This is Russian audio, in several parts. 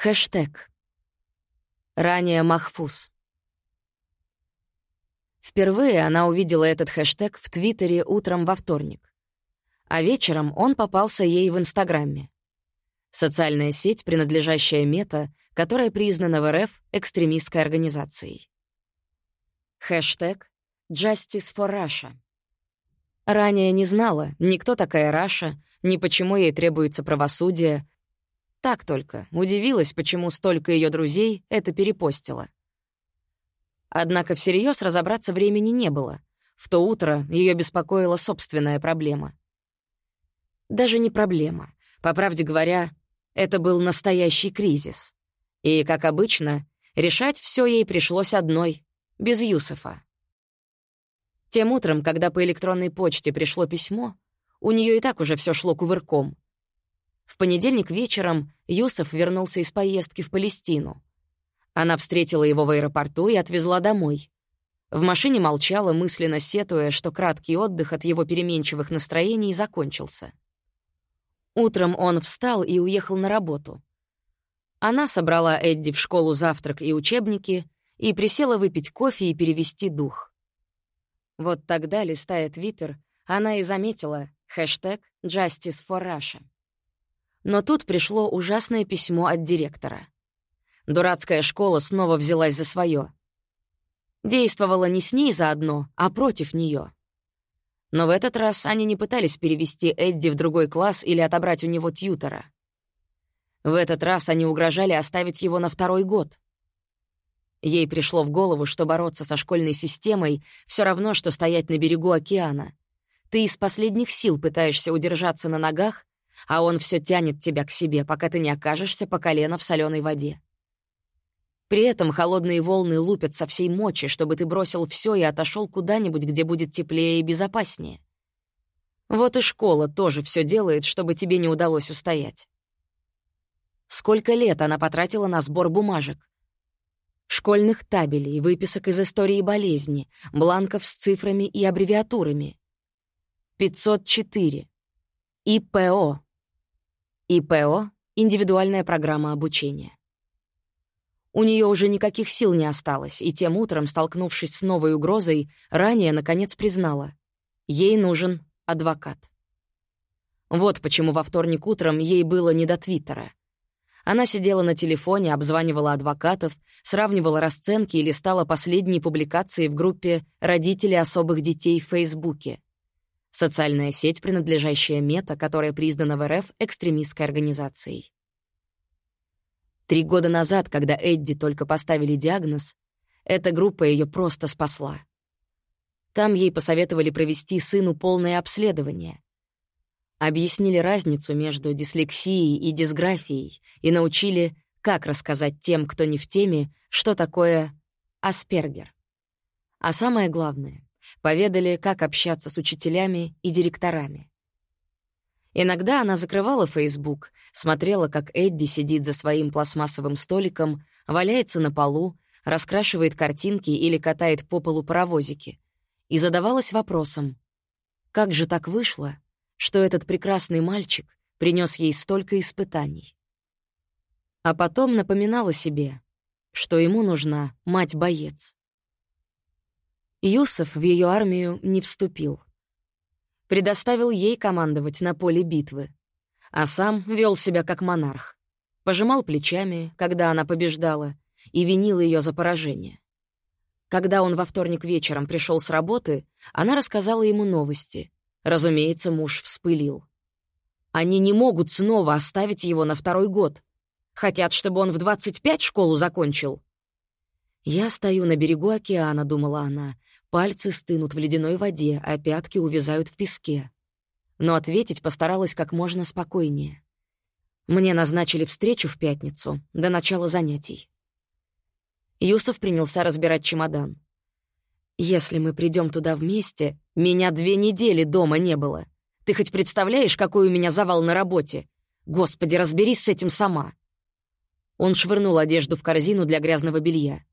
Хэштег. Ранее Махфуз. Впервые она увидела этот хэштег в Твиттере утром во вторник. А вечером он попался ей в Инстаграме. Социальная сеть, принадлежащая Мета, которая признана в РФ экстремистской организацией. Хэштег «Justice for Russia». Ранее не знала, ни кто такая Раша, ни почему ей требуется правосудие. Так только, удивилась, почему столько ее друзей это перепостило. Однако всерьез разобраться времени не было. В то утро ее беспокоила собственная проблема. Даже не проблема. По правде говоря, это был настоящий кризис. И, как обычно, решать все ей пришлось одной, без Юсефа. Тем утром, когда по электронной почте пришло письмо, у нее и так уже все шло кувырком. В понедельник вечером Юсеф вернулся из поездки в Палестину. Она встретила его в аэропорту и отвезла домой. В машине молчала, мысленно сетуя, что краткий отдых от его переменчивых настроений закончился. Утром он встал и уехал на работу. Она собрала Эдди в школу завтрак и учебники и присела выпить кофе и перевести дух. Вот тогда, листая твиттер, она и заметила хэштег «Justice for Russia». Но тут пришло ужасное письмо от директора — Дурацкая школа снова взялась за свое. Действовала не с ней заодно, а против нее. Но в этот раз они не пытались перевести Эдди в другой класс или отобрать у него тьютера. В этот раз они угрожали оставить его на второй год. Ей пришло в голову, что бороться со школьной системой все равно, что стоять на берегу океана. Ты из последних сил пытаешься удержаться на ногах, а он все тянет тебя к себе, пока ты не окажешься по колено в соленой воде. При этом холодные волны лупят со всей мочи, чтобы ты бросил все и отошел куда-нибудь, где будет теплее и безопаснее. Вот и школа тоже все делает, чтобы тебе не удалось устоять. Сколько лет она потратила на сбор бумажек? Школьных табелей, выписок из истории болезни, бланков с цифрами и аббревиатурами. 504. ИПО. ИПО — индивидуальная программа обучения. У нее уже никаких сил не осталось, и тем утром, столкнувшись с новой угрозой, ранее, наконец, признала. Ей нужен адвокат. Вот почему во вторник утром ей было не до Твиттера. Она сидела на телефоне, обзванивала адвокатов, сравнивала расценки и листала последние публикации в группе «Родители особых детей» в Фейсбуке. Социальная сеть, принадлежащая Мета, которая признана в РФ экстремистской организацией. Три года назад, когда Эдди только поставили диагноз, эта группа ее просто спасла. Там ей посоветовали провести сыну полное обследование. Объяснили разницу между дислексией и дисграфией и научили, как рассказать тем, кто не в теме, что такое Аспергер. А самое главное, поведали, как общаться с учителями и директорами. Иногда она закрывала Facebook, смотрела, как Эдди сидит за своим пластмассовым столиком, валяется на полу, раскрашивает картинки или катает по полу паровозики, и задавалась вопросом, как же так вышло, что этот прекрасный мальчик принес ей столько испытаний? А потом напоминала себе, что ему нужна мать-боец. Юсов в ее армию не вступил — предоставил ей командовать на поле битвы, а сам вел себя как монарх, пожимал плечами, когда она побеждала, и винил ее за поражение. Когда он во вторник вечером пришел с работы, она рассказала ему новости. Разумеется, муж вспылил. Они не могут снова оставить его на второй год. Хотят, чтобы он в 25 школу закончил. «Я стою на берегу океана», — думала она, Пальцы стынут в ледяной воде, а пятки увязают в песке. Но ответить постаралась как можно спокойнее. Мне назначили встречу в пятницу, до начала занятий. Юсов принялся разбирать чемодан. «Если мы придем туда вместе, меня две недели дома не было. Ты хоть представляешь, какой у меня завал на работе? Господи, разберись с этим сама!» Он швырнул одежду в корзину для грязного белья.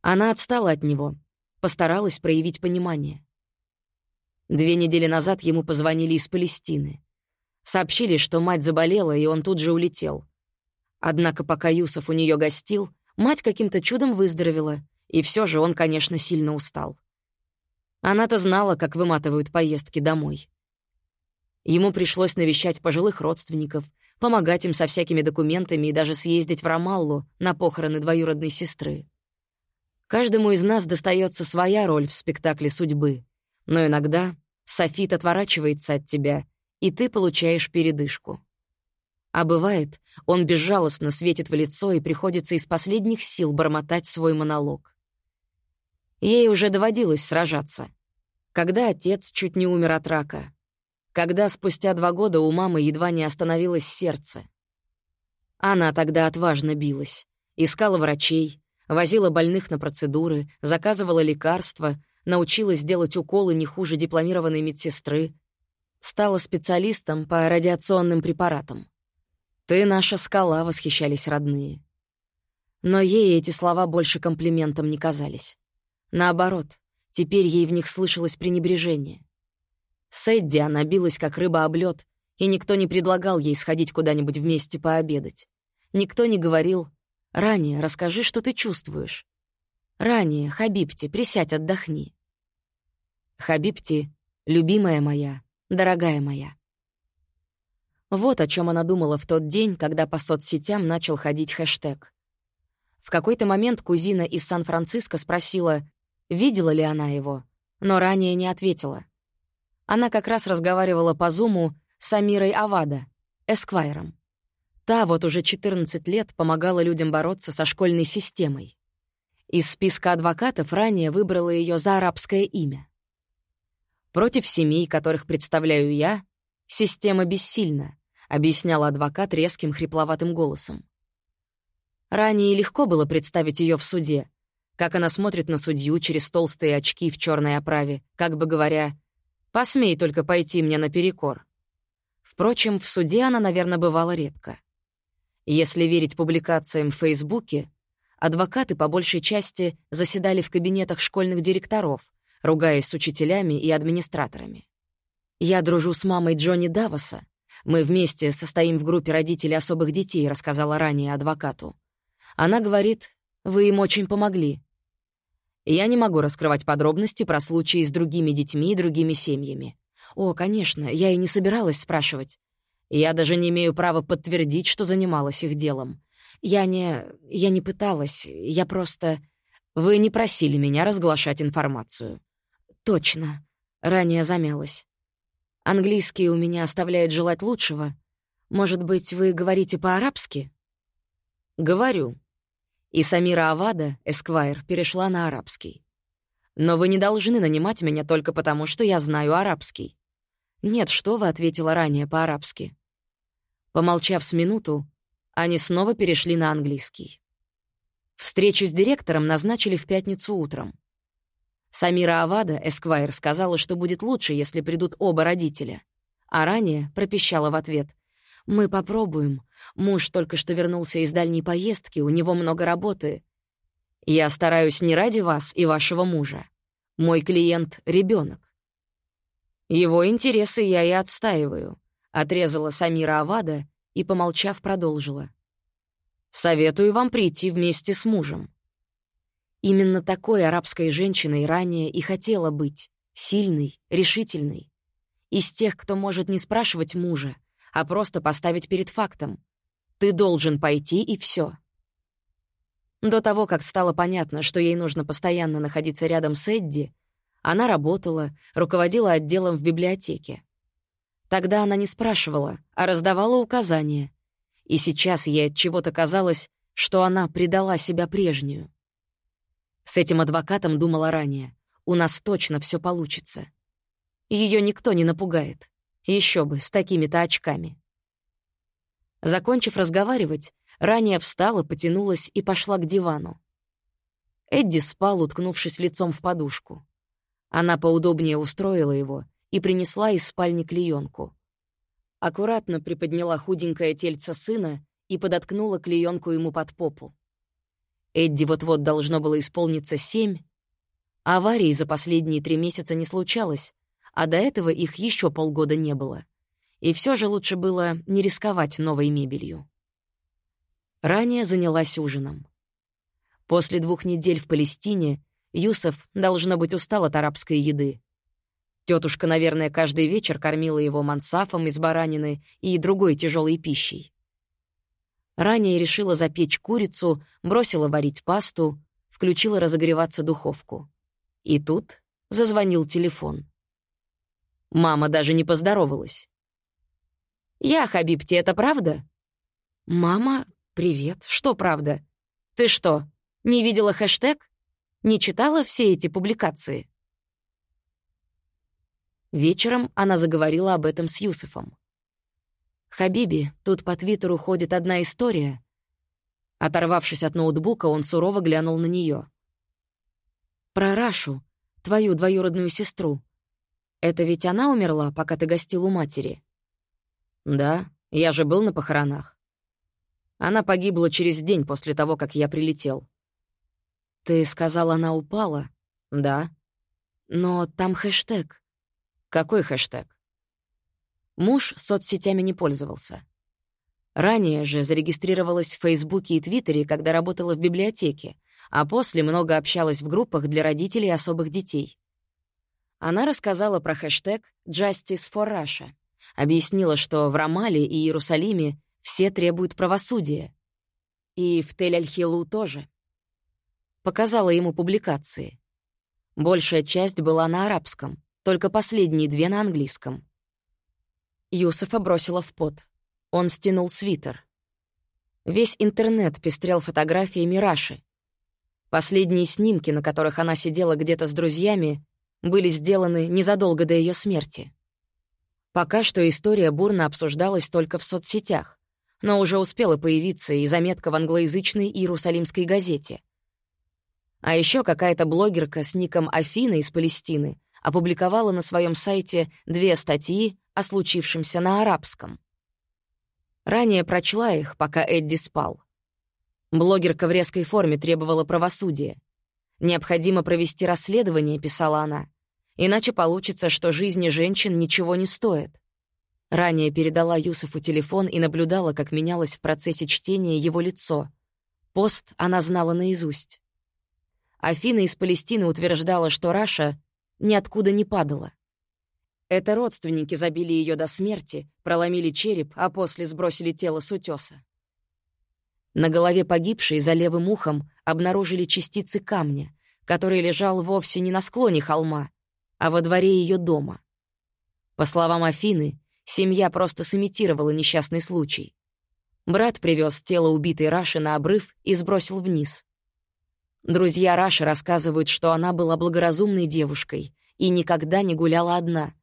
Она отстала от него, Постаралась проявить понимание. Две недели назад ему позвонили из Палестины. Сообщили, что мать заболела, и он тут же улетел. Однако пока Юсов у нее гостил, мать каким-то чудом выздоровела, и все же он, конечно, сильно устал. Она-то знала, как выматывают поездки домой. Ему пришлось навещать пожилых родственников, помогать им со всякими документами и даже съездить в Рамаллу на похороны двоюродной сестры. Каждому из нас достается своя роль в спектакле судьбы, но иногда Софит отворачивается от тебя, и ты получаешь передышку. А бывает, он безжалостно светит в лицо и приходится из последних сил бормотать свой монолог. Ей уже доводилось сражаться. Когда отец чуть не умер от рака. Когда спустя два года у мамы едва не остановилось сердце. Она тогда отважно билась. Искала врачей, возила больных на процедуры, заказывала лекарства, научилась делать уколы не хуже дипломированной медсестры. Стала специалистом по радиационным препаратам. «Ты наша скала», — восхищались родные. Но ей эти слова больше комплиментом не казались. Наоборот, теперь ей в них слышалось пренебрежение. С Эдди она билась, как рыба об лёд, и никто не предлагал ей сходить куда-нибудь вместе пообедать. Никто не говорил «Ранее расскажи, что ты чувствуешь». «Ранее, Хабибти, присядь, отдохни». «Хабибти, любимая моя, дорогая моя». Вот о чем она думала в тот день, когда по соцсетям начал ходить хэштег. В какой-то момент кузина из Сан-Франциско спросила, видела ли она его, но ранее не ответила. Она как раз разговаривала по Зуму с Амирой Авада, эсквайром. Та вот уже 14 лет помогала людям бороться со школьной системой. Из списка адвокатов ранее выбрала ее за арабское имя. «Против семей, которых представляю я, система бессильна», — объяснял адвокат резким хрипловатым голосом. Ранее легко было представить ее в суде, как она смотрит на судью через толстые очки в черной оправе, как бы говоря, «Посмей только пойти мне наперекор». Впрочем, в суде она, наверное, бывала редко. Если верить публикациям в Фейсбуке, адвокаты по большей части заседали в кабинетах школьных директоров, ругаясь с учителями и администраторами. «Я дружу с мамой Джонни Давоса. Мы вместе состоим в группе родителей особых детей», — рассказала ранее адвокату. Она говорит, «Вы им очень помогли. Я не могу раскрывать подробности про случаи с другими детьми и другими семьями. О, конечно, я и не собиралась спрашивать. Я даже не имею права подтвердить, что занималась их делом. Я не... я не пыталась, я просто... Вы не просили меня разглашать информацию. Точно. Ранее замялась. Английский у меня оставляет желать лучшего. Может быть, вы говорите по-арабски? Говорю. И Самира Авада, Эсквайр, перешла на арабский. «Но вы не должны нанимать меня только потому, что я знаю арабский». «Нет, что вы», — ответила ранее по-арабски. Помолчав с минуту, они снова перешли на английский. Встречу с директором назначили в пятницу утром. Самира Авада, Эсквайр, сказала, что будет лучше, если придут оба родителя. А ранее пропищала в ответ. «Мы попробуем. Муж только что вернулся из дальней поездки, у него много работы. Я стараюсь не ради вас и вашего мужа. Мой клиент — ребенок. Его интересы я и отстаиваю», — отрезала Самира Авада и, помолчав, продолжила. «Советую вам прийти вместе с мужем». Именно такой арабской женщиной ранее и хотела быть, сильной, решительной. Из тех, кто может не спрашивать мужа, а просто поставить перед фактом. Ты должен пойти, и все. До того, как стало понятно, что ей нужно постоянно находиться рядом с Эдди, она работала, руководила отделом в библиотеке. Тогда она не спрашивала, а раздавала указания. И сейчас ей от чего-то казалось, что она предала себя прежнюю. С этим адвокатом думала ранее. У нас точно все получится. Ее никто не напугает. Еще бы, с такими-то очками. Закончив разговаривать, ранее встала, потянулась и пошла к дивану. Эдди спал, уткнувшись лицом в подушку. Она поудобнее устроила его и принесла из спальни клеенку. Аккуратно приподняла худенькое тельце сына и подоткнула клеенку ему под попу. Эдди вот-вот должно было исполниться семь. Аварии за последние три месяца не случалось, а до этого их еще полгода не было. И все же лучше было не рисковать новой мебелью. Ранее занялась ужином. После двух недель в Палестине Юсов, должно быть, устал от арабской еды. Тетушка, наверное, каждый вечер кормила его мансафом из баранины и другой тяжелой пищей. Ранее решила запечь курицу, бросила варить пасту, включила разогреваться духовку. И тут зазвонил телефон. Мама даже не поздоровалась. «Я, Хабибти, это правда?» «Мама, привет. Что правда? Ты что, не видела хэштег? Не читала все эти публикации?» Вечером она заговорила об этом с Юсефом. «Хабиби, тут по Твиттеру ходит одна история». Оторвавшись от ноутбука, он сурово глянул на нее. «Про Рашу, твою двоюродную сестру. Это ведь она умерла, пока ты гостил у матери?» «Да, я же был на похоронах. Она погибла через день после того, как я прилетел». «Ты сказал, она упала?» «Да». «Но там хэштег. Какой хэштег? Муж соцсетями не пользовался. Ранее же зарегистрировалась в Фейсбуке и Твиттере, когда работала в библиотеке, а после много общалась в группах для родителей особых детей. Она рассказала про хэштег «Justice for Russia», объяснила, что в Рамале и Иерусалиме все требуют правосудия. И в Тель-Аль-Хилу тоже. Показала ему публикации. Большая часть была на арабском, только последние две на английском. Юсефа бросила в пот. Он стянул свитер. Весь интернет пестрел фотографиями Раши. Последние снимки, на которых она сидела где-то с друзьями, были сделаны незадолго до ее смерти. Пока что история бурно обсуждалась только в соцсетях, но уже успела появиться и заметка в англоязычной Иерусалимской газете. А еще какая-то блогерка с ником Афина из Палестины опубликовала на своем сайте две статьи о случившемся на арабском. Ранее прочла их, пока Эдди спал. Блогерка в резкой форме требовала правосудия. «Необходимо провести расследование», — писала она, «иначе получится, что жизни женщин ничего не стоят». Ранее передала Юсуфу телефон и наблюдала, как менялось в процессе чтения его лицо. Пост она знала наизусть. Афина из Палестины утверждала, что Раша ниоткуда не падала. Это родственники забили ее до смерти, проломили череп, а после сбросили тело с утеса. На голове погибшей за левым ухом обнаружили частицы камня, который лежал вовсе не на склоне холма, а во дворе ее дома. По словам Афины, семья просто сымитировала несчастный случай. Брат привез тело убитой Раши на обрыв и сбросил вниз. Друзья Раши рассказывают, что она была благоразумной девушкой и никогда не гуляла одна.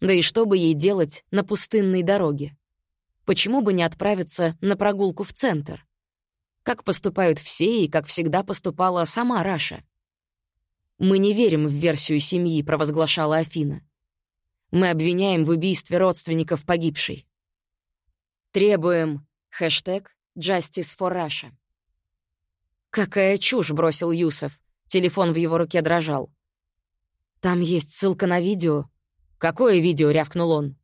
Да и что бы ей делать на пустынной дороге? Почему бы не отправиться на прогулку в центр? Как поступают все и как всегда поступала сама Раша. «Мы не верим в версию семьи», — провозглашала Афина. «Мы обвиняем в убийстве родственников погибшей. Требуем хэштег «Justice for Russia». «Какая чушь!» — бросил Юсов. Телефон в его руке дрожал. «Там есть ссылка на видео». «Какое видео?» — рявкнул он.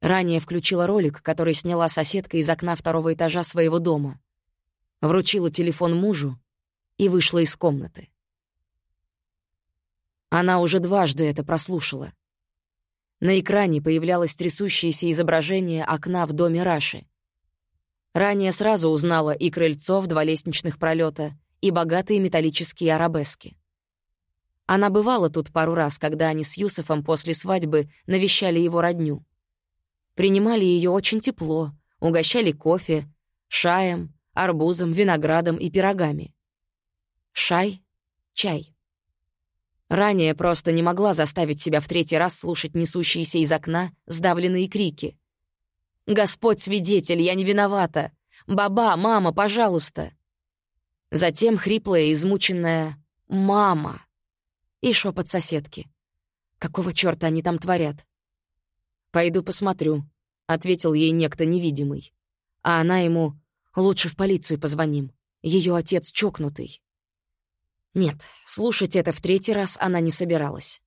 Ранее включила ролик, который сняла соседка из окна второго этажа своего дома. Вручила телефон мужу и вышла из комнаты. Она уже дважды это прослушала. На экране появлялось трясущееся изображение окна в доме Раши. Ранее сразу узнала и крыльцо в два лестничных пролета, и богатые металлические арабески. Она бывала тут пару раз, когда они с Юсефом после свадьбы навещали его родню. Принимали ее очень тепло, угощали кофе, шаем, арбузом, виноградом и пирогами. Шай — чай. Ранее просто не могла заставить себя в третий раз слушать несущиеся из окна сдавленные крики. Господь свидетель, я не виновата. Баба, мама, пожалуйста. Затем хриплая, измученная «мама» и шепот соседки. Какого чёрта они там творят? «Пойду посмотрю», — ответил ей некто невидимый. А она ему «Лучше в полицию позвоним. Ее отец чокнутый». Нет, слушать это в третий раз она не собиралась.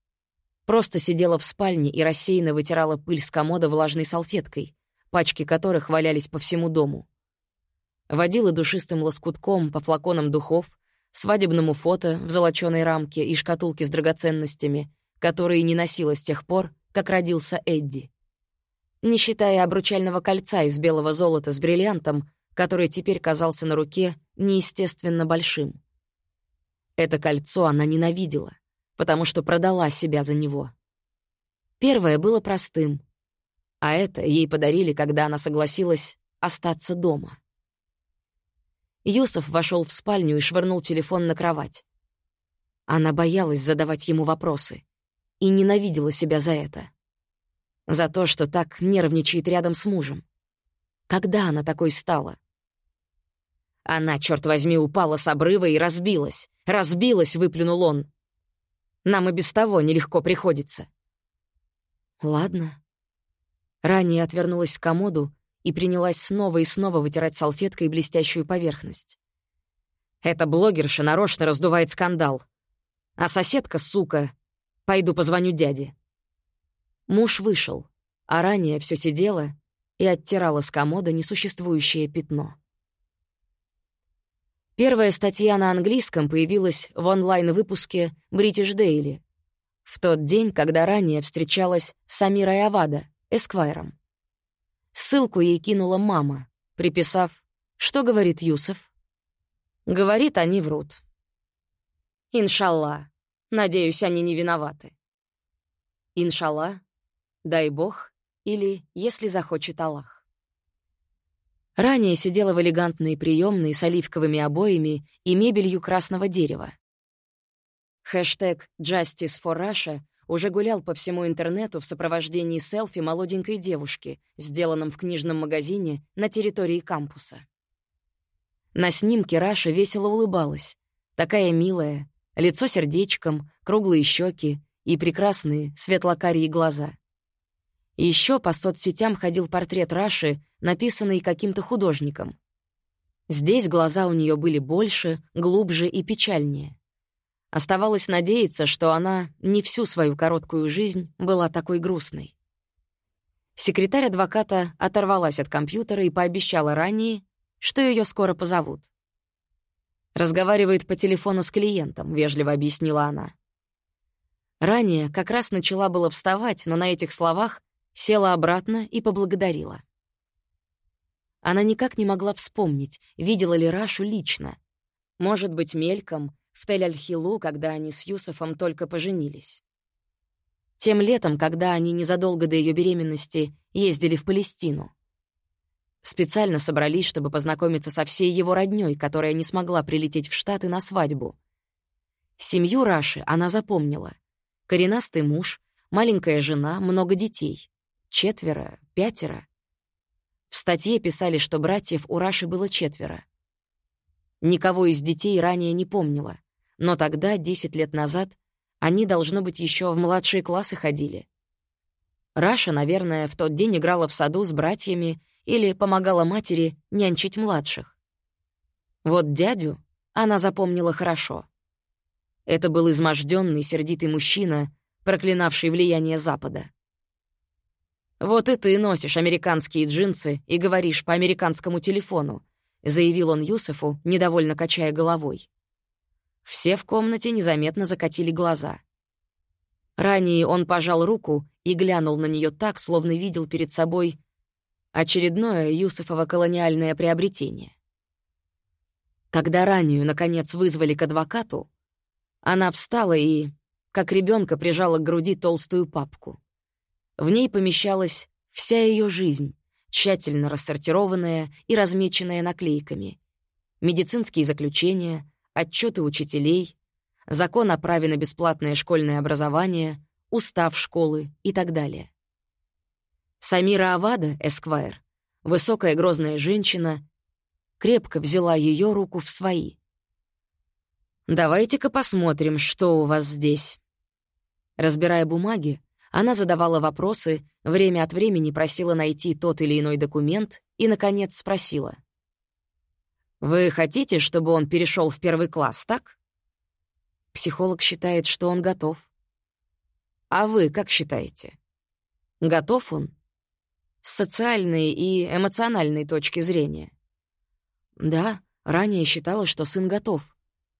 Просто сидела в спальне и рассеянно вытирала пыль с комода влажной салфеткой, пачки которых валялись по всему дому. водила душистым лоскутком по флаконам духов, свадебному фото в золочёной рамке и шкатулке с драгоценностями, которые не носила с тех пор, как родился Эдди. Не считая обручального кольца из белого золота с бриллиантом, который теперь казался на руке неестественно большим. Это кольцо она ненавидела, потому что продала себя за него. Первое было простым, а это ей подарили, когда она согласилась остаться дома. Юсов вошел в спальню и швырнул телефон на кровать. Она боялась задавать ему вопросы и ненавидела себя за это. За то, что так нервничает рядом с мужем. Когда она такой стала? Она, черт возьми, упала с обрыва и разбилась. Разбилась, выплюнул он. Нам и без того нелегко приходится. Ладно. Ранее отвернулась к комоду и принялась снова и снова вытирать салфеткой блестящую поверхность. Эта блогерша нарочно раздувает скандал. А соседка, сука, пойду позвоню дяде. Муж вышел, а ранее все сидела и оттирала с комода несуществующее пятно. Первая статья на английском появилась в онлайн-выпуске British Daily в тот день, когда ранее встречалась с Амирой Авада, эсквайром. Ссылку ей кинула мама, приписав «Что говорит Юсов?» Говорит, они врут. Иншалла. Надеюсь, они не виноваты. Иншалла, дай бог, или если захочет Аллах. Ранее сидела в элегантной приемной с оливковыми обоями и мебелью красного дерева. Хэштег «Justice for Russia» уже гулял по всему интернету в сопровождении селфи молоденькой девушки, сделанном в книжном магазине на территории кампуса. На снимке Раша весело улыбалась. Такая милая, лицо сердечком, круглые щеки и прекрасные светлокарие глаза. Еще по соцсетям ходил портрет Раши, написанный каким-то художником. Здесь глаза у нее были больше, глубже и печальнее. Оставалось надеяться, что она не всю свою короткую жизнь была такой грустной. Секретарь адвоката оторвалась от компьютера и пообещала ранее, что ее скоро позовут. «Разговаривает по телефону с клиентом», — вежливо объяснила она. Ранее как раз начала было вставать, но на этих словах села обратно и поблагодарила. Она никак не могла вспомнить, видела ли Рашу лично. Может быть, мельком, в Тель-Аль-Хилу, когда они с Юсофом только поженились. Тем летом, когда они незадолго до ее беременности ездили в Палестину. Специально собрались, чтобы познакомиться со всей его роднёй, которая не смогла прилететь в Штаты на свадьбу. Семью Раши она запомнила. Коренастый муж, маленькая жена, много детей. Четверо, пятеро. В статье писали, что братьев у Раши было четверо. Никого из детей ранее не помнила, но тогда, десять лет назад, они, должно быть, еще в младшие классы ходили. Раша, наверное, в тот день играла в саду с братьями или помогала матери нянчить младших. Вот дядю она запомнила хорошо. Это был изможденный, сердитый мужчина, проклинавший влияние Запада. «Вот и ты носишь американские джинсы и говоришь по американскому телефону», заявил он Юсефу, недовольно качая головой. Все в комнате незаметно закатили глаза. Ранее он пожал руку и глянул на нее так, словно видел перед собой очередное Юсефово колониальное приобретение. Когда ранее, наконец, вызвали к адвокату, она встала и, как ребенка, прижала к груди толстую папку. В ней помещалась вся ее жизнь, тщательно рассортированная и размеченная наклейками. Медицинские заключения, отчеты учителей, закон о праве на бесплатное школьное образование, устав школы и так далее. Самира Авада, Эсквайр, высокая грозная женщина, крепко взяла ее руку в свои. «Давайте-ка посмотрим, что у вас здесь». Разбирая бумаги, она задавала вопросы, время от времени просила найти тот или иной документ и, наконец, спросила. «Вы хотите, чтобы он перешел в первый класс, так?» Психолог считает, что он готов. «А вы как считаете? Готов он?» С социальной и эмоциональной точки зрения. Да, ранее считала, что сын готов,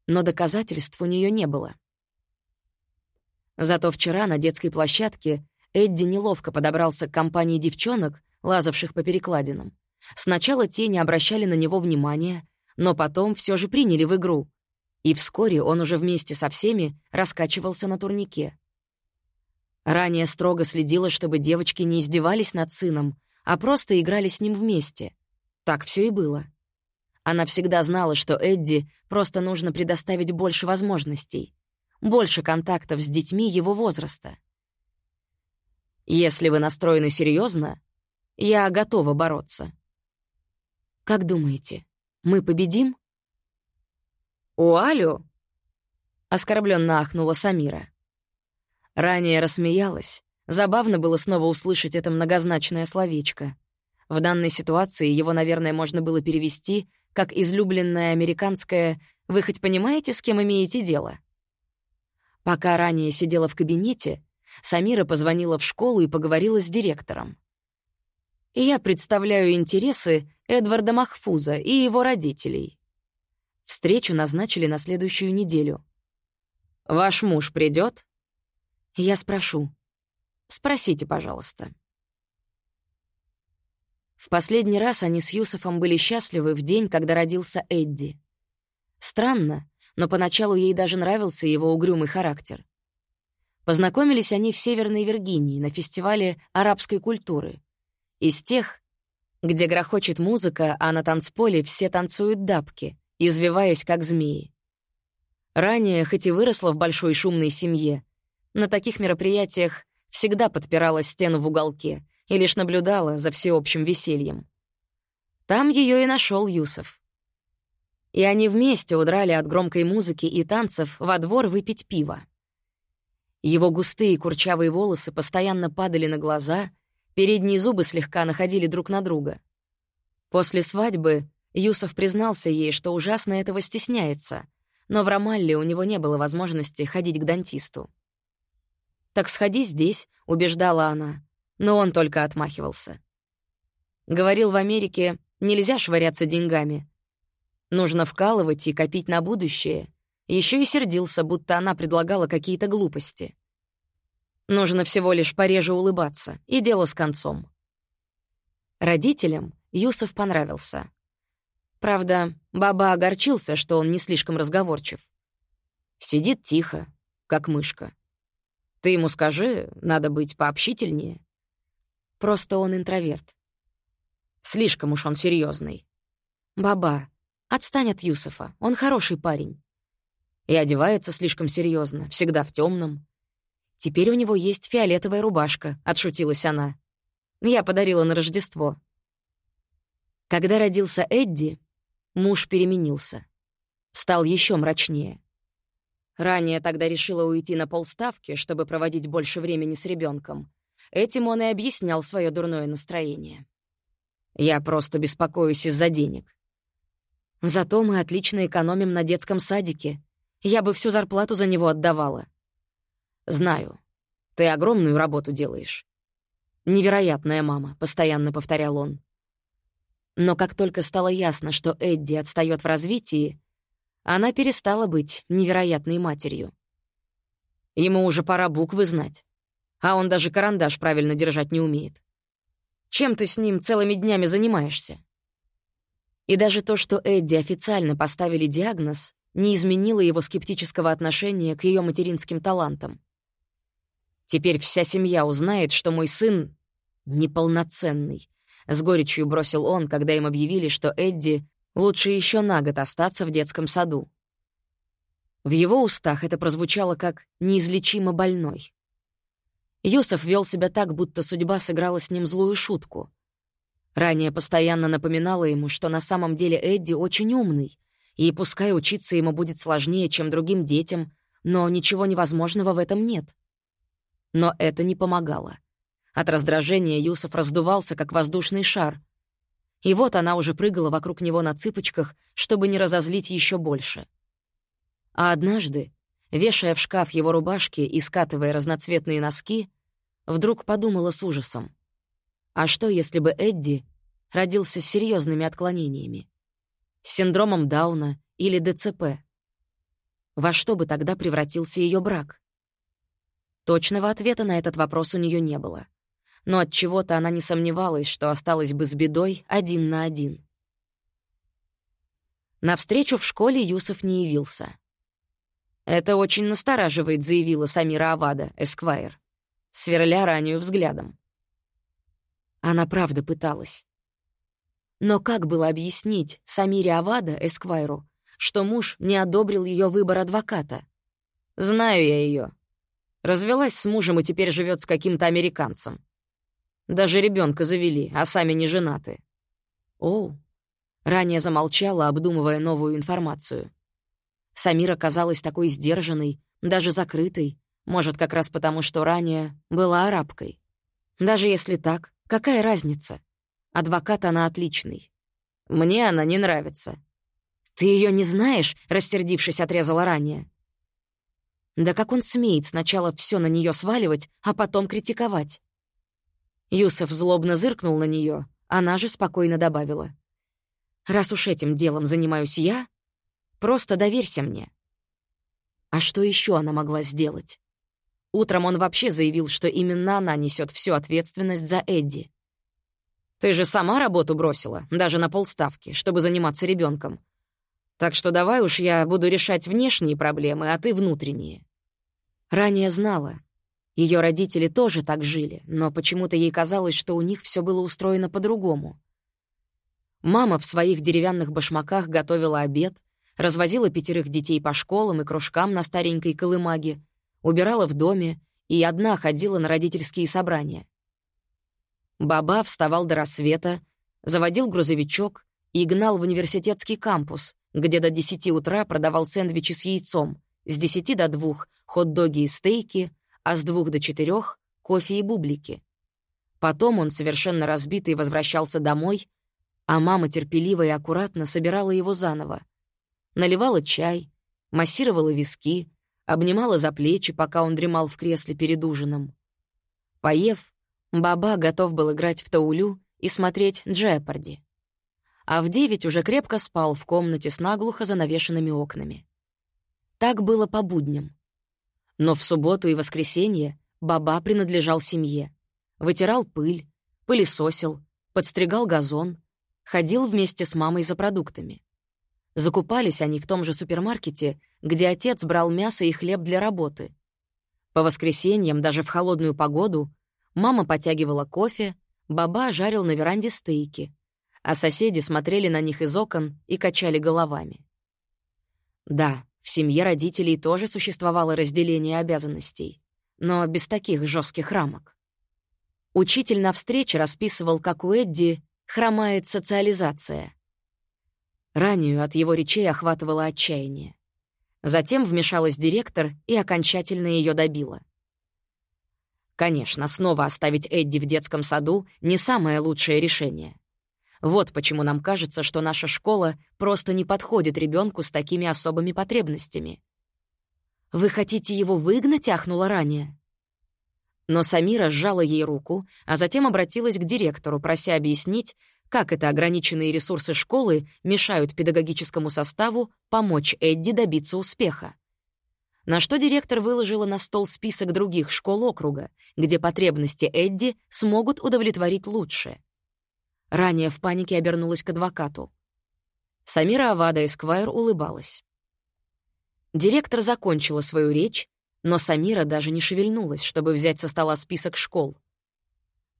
но доказательств у нее не было. Зато вчера на детской площадке Эдди неловко подобрался к компании девчонок, лазавших по перекладинам. Сначала те не обращали на него внимания, но потом все же приняли в игру. И вскоре он уже вместе со всеми раскачивался на турнике. Ранее строго следила, чтобы девочки не издевались над сыном, а просто играли с ним вместе. Так все и было. Она всегда знала, что Эдди просто нужно предоставить больше возможностей больше контактов с детьми его возраста. Если вы настроены серьезно, я готова бороться. Как думаете, мы победим? У Алю? Оскорбленно ахнула Самира. Ранее рассмеялась. Забавно было снова услышать это многозначное словечко. В данной ситуации его, наверное, можно было перевести как излюбленное американское «Вы хоть понимаете, с кем имеете дело?» Пока ранее сидела в кабинете, Самира позвонила в школу и поговорила с директором. я представляю интересы Эдварда Махфуза и его родителей. Встречу назначили на следующую неделю. «Ваш муж придет? Я спрошу. Спросите, пожалуйста. В последний раз они с Юсофом были счастливы в день, когда родился Эдди. Странно, но поначалу ей даже нравился его угрюмый характер. Познакомились они в Северной Виргинии на фестивале арабской культуры. Из тех, где грохочет музыка, а на танцполе все танцуют дабки, извиваясь как змеи. Ранее, хоть и выросла в большой шумной семье, на таких мероприятиях всегда подпирала стену в уголке и лишь наблюдала за всеобщим весельем. Там ее и нашел Юсов и они вместе удрали от громкой музыки и танцев во двор выпить пиво. Его густые курчавые волосы постоянно падали на глаза, передние зубы слегка находили друг на друга. После свадьбы Юсов признался ей, что ужасно этого стесняется, но в Рамалле у него не было возможности ходить к дантисту. «Так сходи здесь», — убеждала она, но он только отмахивался. Говорил, в Америке нельзя швыряться деньгами, Нужно вкалывать и копить на будущее. Еще и сердился, будто она предлагала какие-то глупости. Нужно всего лишь пореже улыбаться, и дело с концом. Родителям Юсов понравился. Правда, баба огорчился, что он не слишком разговорчив. Сидит тихо, как мышка. Ты ему скажи, надо быть пообщительнее. Просто он интроверт. Слишком уж он серьезный. Баба, Отстань от Юсофа, он хороший парень. И одевается слишком серьезно, всегда в темном. Теперь у него есть фиолетовая рубашка, отшутилась она. Я подарила на Рождество. Когда родился Эдди, муж переменился. Стал еще мрачнее. Ранее тогда решила уйти на полставки, чтобы проводить больше времени с ребенком. Этим он и объяснял свое дурное настроение. «Я просто беспокоюсь из-за денег. Зато мы отлично экономим на детском садике. Я бы всю зарплату за него отдавала. Знаю. Ты огромную работу делаешь. Невероятная мама, постоянно повторял он. Но как только стало ясно, что Эдди отстаёт в развитии, она перестала быть невероятной матерью. Ему уже пора буквы знать, а он даже карандаш правильно держать не умеет. Чем ты с ним целыми днями занимаешься? И даже то, что Эдди официально поставили диагноз, не изменило его скептического отношения к ее материнским талантам. «Теперь вся семья узнает, что мой сын неполноценный», — с горечью бросил он, когда им объявили, что Эдди лучше еще на год остаться в детском саду. В его устах это прозвучало как «неизлечимо больной». Юсов вел себя так, будто судьба сыграла с ним злую шутку. Ранее постоянно напоминала ему, что на самом деле Эдди очень умный, и пускай учиться ему будет сложнее, чем другим детям, но ничего невозможного в этом нет. Но это не помогало. От раздражения Юсов раздувался, как воздушный шар. И вот она уже прыгала вокруг него на цыпочках, чтобы не разозлить еще больше. А однажды, вешая в шкаф его рубашки и скатывая разноцветные носки, вдруг подумала с ужасом. А что, если бы Эдди родился с серьезными отклонениями? с синдромом Дауна или ДЦП. Во что бы тогда превратился ее брак? Точного ответа на этот вопрос у нее не было. Но от чего то она не сомневалась, что осталась бы с бедой один на один. На встречу в школе Юсов не явился. «Это очень настораживает», — заявила Самира Авада, Эсквайр, сверля раннюю взглядом. Она правда пыталась. Но как было объяснить Самире Авада, Эсквайру, что муж не одобрил ее выбор адвоката? Знаю я ее. Развелась с мужем и теперь живет с каким-то американцем. Даже ребенка завели, а сами не женаты. Оу. Ранее замолчала, обдумывая новую информацию. Самира казалась такой сдержанной, даже закрытой, может, как раз потому, что ранее была арабкой. Даже если так, какая разница? Адвокат она отличный. Мне она не нравится. Ты ее не знаешь, рассердившись, отрезала ранее. Да как он смеет сначала все на нее сваливать, а потом критиковать? Юсов злобно зыркнул на нее, она же спокойно добавила. «Раз уж этим делом занимаюсь я, просто доверься мне». А что еще она могла сделать? Утром он вообще заявил, что именно она несет всю ответственность за Эдди. «Ты же сама работу бросила, даже на полставки, чтобы заниматься ребенком. Так что давай уж я буду решать внешние проблемы, а ты внутренние». Ранее знала, ее родители тоже так жили, но почему-то ей казалось, что у них все было устроено по-другому. Мама в своих деревянных башмаках готовила обед, развозила пятерых детей по школам и кружкам на старенькой колымаге, убирала в доме и одна ходила на родительские собрания. Баба вставал до рассвета, заводил грузовичок и гнал в университетский кампус, где до 10 утра продавал сэндвичи с яйцом, с 10 до 2 — хот-доги и стейки — а с двух до четырех — кофе и бублики. Потом он, совершенно разбитый, возвращался домой, а мама терпеливо и аккуратно собирала его заново. Наливала чай, массировала виски, обнимала за плечи, пока он дремал в кресле перед ужином. Поев, Баба готов был играть в таулю и смотреть Джепарди. А в девять уже крепко спал в комнате с наглухо занавешенными окнами. Так было по будням. Но в субботу и воскресенье баба принадлежал семье. Вытирал пыль, пылесосил, подстригал газон, ходил вместе с мамой за продуктами. Закупались они в том же супермаркете, где отец брал мясо и хлеб для работы. По воскресеньям, даже в холодную погоду, мама потягивала кофе, баба жарил на веранде стейки, а соседи смотрели на них из окон и качали головами. Да, в семье родителей тоже существовало разделение обязанностей, но без таких жестких рамок. Учитель на встрече расписывал, как у Эдди хромает социализация. Ранее от его речей охватывало отчаяние. Затем вмешалась директор и окончательно ее добила. Конечно, снова оставить Эдди в детском саду — не самое лучшее решение. Вот почему нам кажется, что наша школа просто не подходит ребенку с такими особыми потребностями. «Вы хотите его выгнать?» — ахнула ранее. Но Самира сжала ей руку, а затем обратилась к директору, прося объяснить, как это ограниченные ресурсы школы мешают педагогическому составу помочь Эдди добиться успеха. На что директор выложила на стол список других школ округа, где потребности Эдди смогут удовлетворить лучше. Ранее в панике обернулась к адвокату. Самира Авада Эсквайр улыбалась. Директор закончила свою речь, но Самира даже не шевельнулась, чтобы взять со стола список школ.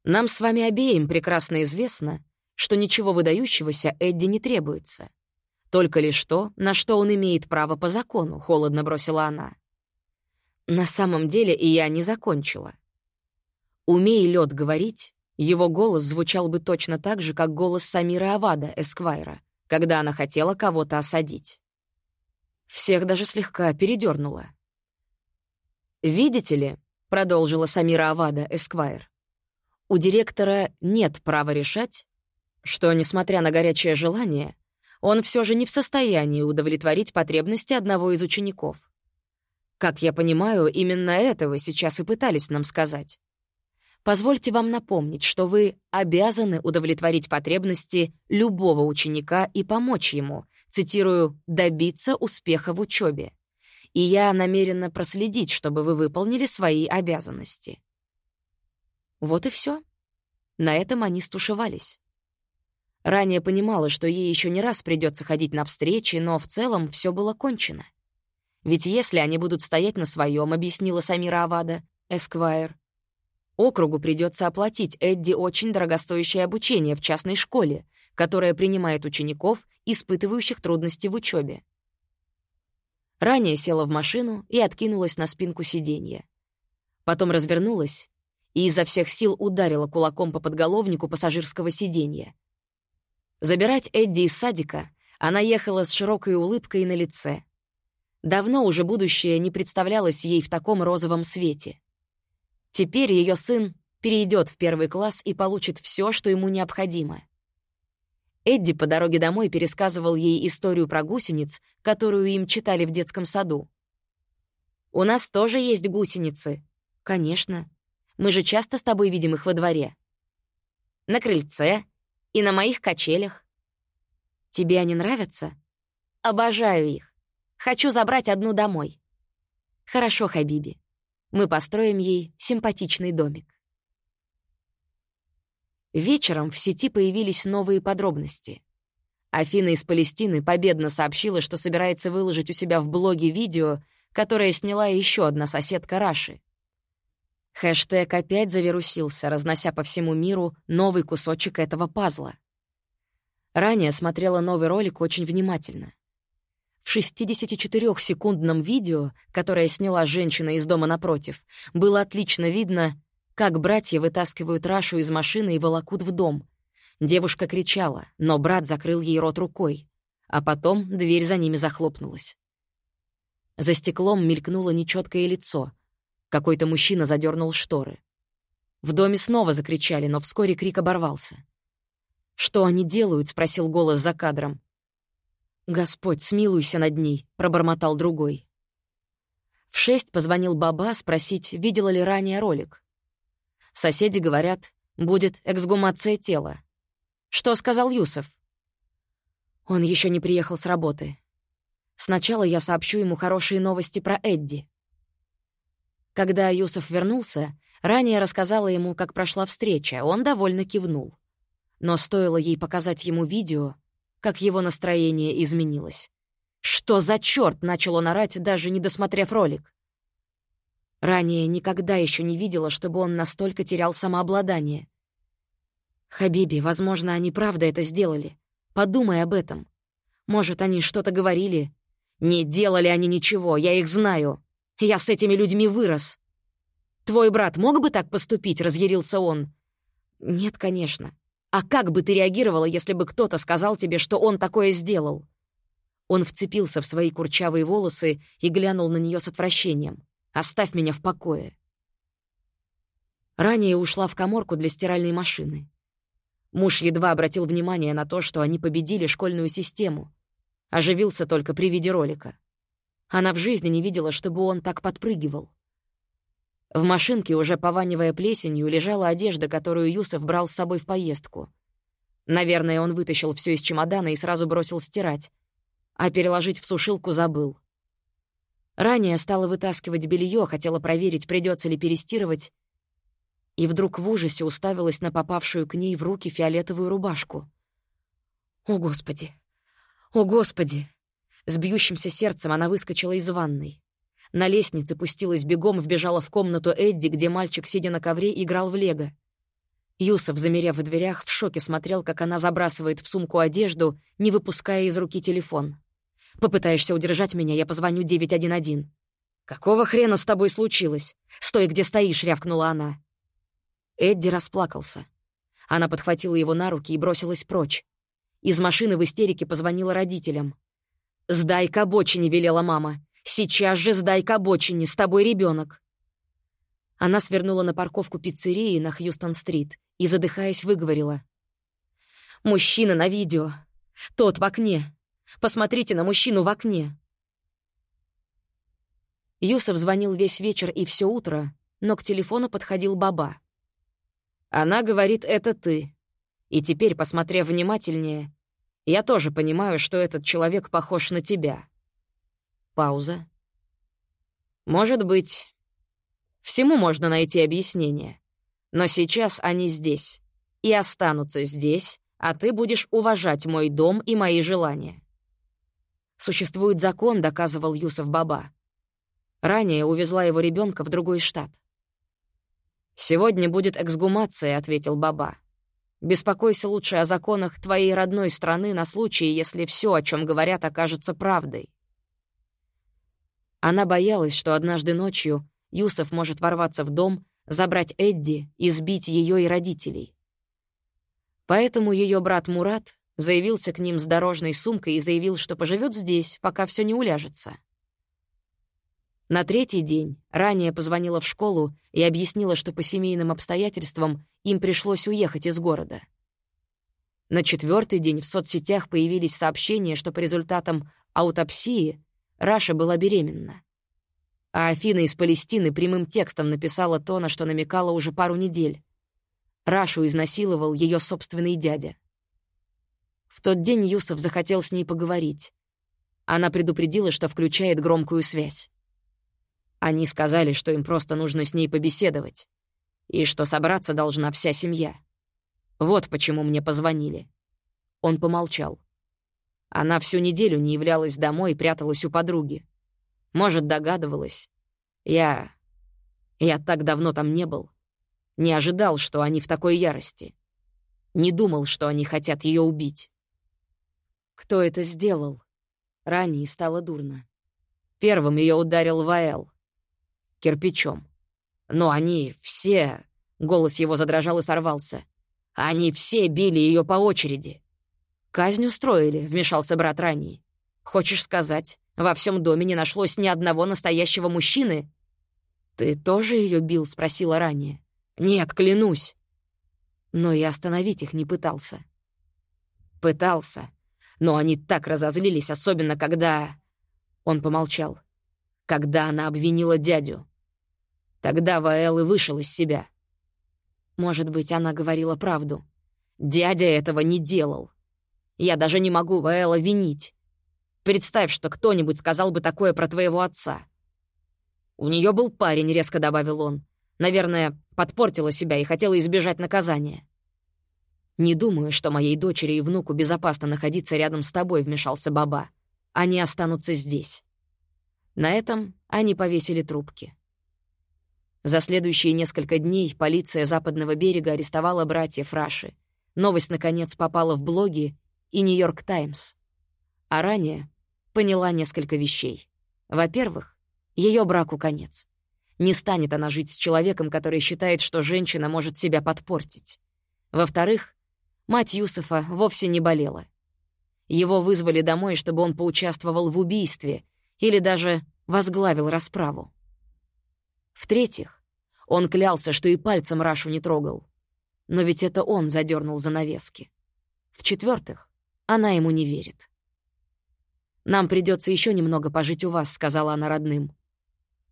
«Нам с вами обеим прекрасно известно, что ничего выдающегося Эдди не требуется. Только лишь то, на что он имеет право по закону», — холодно бросила она. На самом деле и я не закончила. Умей лед говорить, его голос звучал бы точно так же, как голос Самира Авада, Эсквайра, когда она хотела кого-то осадить. Всех даже слегка передернула. «Видите ли», — продолжила Самира Авада, Эсквайр, «у директора нет права решать, что, несмотря на горячее желание, он все же не в состоянии удовлетворить потребности одного из учеников. Как я понимаю, именно это вы сейчас и пытались нам сказать. Позвольте вам напомнить, что вы обязаны удовлетворить потребности любого ученика и помочь ему, цитирую, «добиться успеха в учебе». И я намерена проследить, чтобы вы выполнили свои обязанности. Вот и все. На этом они стушевались. Ранее понимала, что ей еще не раз придется ходить на встречи, но в целом все было кончено. Ведь если они будут стоять на своем, объяснила Самира Авада, Эсквайр, округу придется оплатить Эдди очень дорогостоящее обучение в частной школе, которая принимает учеников, испытывающих трудности в учебе. Ранее села в машину и откинулась на спинку сиденья. Потом развернулась и изо всех сил ударила кулаком по подголовнику пассажирского сиденья. Забирать Эдди из садика она ехала с широкой улыбкой на лице. Давно уже будущее не представлялось ей в таком розовом свете. Теперь ее сын перейдет в первый класс и получит все, что ему необходимо. Эдди по дороге домой пересказывал ей историю про гусениц, которую им читали в детском саду. «У нас тоже есть гусеницы». «Конечно. Мы же часто с тобой видим их во дворе». «На крыльце и на моих качелях». «Тебе они нравятся?» «Обожаю их. Хочу забрать одну домой». «Хорошо, Хабиби. Мы построим ей симпатичный домик». Вечером в сети появились новые подробности. Афина из Палестины победно сообщила, что собирается выложить у себя в блоге видео, которое сняла еще одна соседка Раши. Хэштег опять завирусился, разнося по всему миру новый кусочек этого пазла. Ранее смотрела новый ролик очень внимательно. В 64-секундном видео, которое сняла женщина из дома напротив, было отлично видно, как братья вытаскивают Рашу из машины и волокут в дом. Девушка кричала, но брат закрыл ей рот рукой, а потом дверь за ними захлопнулась. За стеклом мелькнуло нечеткое лицо — какой-то мужчина задернул шторы. В доме снова закричали, но вскоре крик оборвался. «Что они делают?» — спросил голос за кадром. «Господь, смилуйся над ней», — пробормотал другой. В шесть позвонил Баба спросить, видела ли ранее ролик. Соседи говорят, будет эксгумация тела. Что сказал Юсов? Он еще не приехал с работы. Сначала я сообщу ему хорошие новости про Эдди. Когда Юсов вернулся, ранее рассказала ему, как прошла встреча, он довольно кивнул. Но стоило ей показать ему видео, как его настроение изменилось. «Что за чёрт?» — начал он орать, даже не досмотрев ролик. Ранее никогда еще не видела, чтобы он настолько терял самообладание. «Хабиби, возможно, они правда это сделали. Подумай об этом. Может, они что-то говорили?» «Не делали они ничего, я их знаю. Я с этими людьми вырос. Твой брат мог бы так поступить, разъярился он. Нет, конечно. А как бы ты реагировала, если бы кто-то сказал тебе, что он такое сделал? Он вцепился в свои курчавые волосы и глянул на нее с отвращением. «Оставь меня в покое». Ранее ушла в коморку для стиральной машины. Муж едва обратил внимание на то, что они победили школьную систему. Оживился только при виде ролика. Она в жизни не видела, чтобы он так подпрыгивал. В машинке, уже пованивая плесенью, лежала одежда, которую Юсов брал с собой в поездку. Наверное, он вытащил все из чемодана и сразу бросил стирать, а переложить в сушилку забыл. Ранее стала вытаскивать белье, хотела проверить, придется ли перестирывать, и вдруг в ужасе уставилась на попавшую к ней в руки фиолетовую рубашку. «О, Господи! О, Господи!» С бьющимся сердцем она выскочила из ванной. На лестнице пустилась бегом, вбежала в комнату Эдди, где мальчик, сидя на ковре, играл в лего. Юсов, замерев в дверях, в шоке смотрел, как она забрасывает в сумку одежду, не выпуская из руки телефон. «Попытаешься удержать меня, я позвоню 911». «Какого хрена с тобой случилось? Стой, где стоишь!» — рявкнула она. Эдди расплакался. Она подхватила его на руки и бросилась прочь. Из машины в истерике позвонила родителям. «Сдай к обочине», — велела мама. «Сейчас же сдай к обочине, с тобой ребенок. Она свернула на парковку пиццерии на Хьюстон-стрит и, задыхаясь, выговорила. «Мужчина на видео. Тот в окне. Посмотрите на мужчину в окне». Юсов звонил весь вечер и все утро, но к телефону подходил Баба. Она говорит, это ты. И теперь, посмотрев внимательнее, я тоже понимаю, что этот человек похож на тебя. Пауза. Может быть, всему можно найти объяснение. Но сейчас они здесь. И останутся здесь, а ты будешь уважать мой дом и мои желания. Существует закон, доказывал Юсов Баба. Ранее увезла его ребенка в другой штат. «Сегодня будет эксгумация», — ответил Баба. «Беспокойся лучше о законах твоей родной страны на случай, если все, о чем говорят, окажется правдой». Она боялась, что однажды ночью Юсов может ворваться в дом, забрать Эдди и сбить ее и родителей. Поэтому ее брат Мурат заявился к ним с дорожной сумкой и заявил, что поживет здесь, пока все не уляжется. На третий день ранее позвонила в школу и объяснила, что по семейным обстоятельствам им пришлось уехать из города. На четвертый день в соцсетях появились сообщения, что по результатам аутопсии Раша была беременна. А Афина из Палестины прямым текстом написала то, на что намекала уже пару недель. Рашу изнасиловал ее собственный дядя. В тот день Юсов захотел с ней поговорить. Она предупредила, что включает громкую связь. Они сказали, что им просто нужно с ней побеседовать, и что собраться должна вся семья. Вот почему мне позвонили. Он помолчал. Она всю неделю не являлась домой и пряталась у подруги. Может, догадывалась. Я... Я так давно там не был. Не ожидал, что они в такой ярости. Не думал, что они хотят ее убить. Кто это сделал? Ранее стало дурно. Первым ее ударил Ваэл кирпичом. Но они все... Голос его задрожал и сорвался. Они все били ее по очереди. «Казнь устроили», — вмешался брат ранний. «Хочешь сказать, во всем доме не нашлось ни одного настоящего мужчины?» «Ты тоже ее бил?» — спросила ранее. «Нет, клянусь». Но и остановить их не пытался. Пытался. Но они так разозлились, особенно когда... Он помолчал. Когда она обвинила дядю. Тогда Ваэл и вышел из себя. Может быть, она говорила правду. Дядя этого не делал. Я даже не могу Ваэла винить. Представь, что кто-нибудь сказал бы такое про твоего отца. У нее был парень, резко добавил он. Наверное, подпортила себя и хотела избежать наказания. «Не думаю, что моей дочери и внуку безопасно находиться рядом с тобой», — вмешался Баба. «Они останутся здесь». На этом они повесили трубки. За следующие несколько дней полиция Западного берега арестовала братьев Раши. Новость, наконец, попала в блоги и «Нью-Йорк Таймс». А ранее поняла несколько вещей. Во-первых, ее браку конец. Не станет она жить с человеком, который считает, что женщина может себя подпортить. Во-вторых, мать Юсофа вовсе не болела. Его вызвали домой, чтобы он поучаствовал в убийстве или даже возглавил расправу. В-третьих, он клялся, что и пальцем Рашу не трогал. Но ведь это он задернул занавески. В-четвертых, она ему не верит. «Нам придется еще немного пожить у вас», — сказала она родным.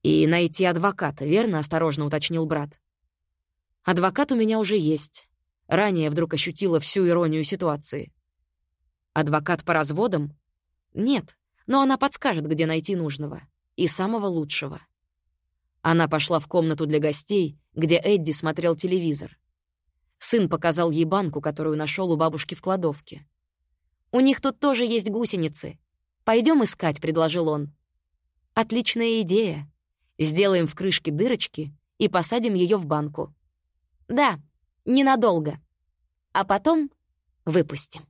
«И найти адвоката, верно?» — осторожно уточнил брат. «Адвокат у меня уже есть». Ранее вдруг ощутила всю иронию ситуации. «Адвокат по разводам?» «Нет, но она подскажет, где найти нужного. И самого лучшего». Она пошла в комнату для гостей, где Эдди смотрел телевизор. Сын показал ей банку, которую нашел у бабушки в кладовке. «У них тут тоже есть гусеницы. Пойдем искать», — предложил он. «Отличная идея. Сделаем в крышке дырочки и посадим ее в банку». «Да, ненадолго. А потом выпустим».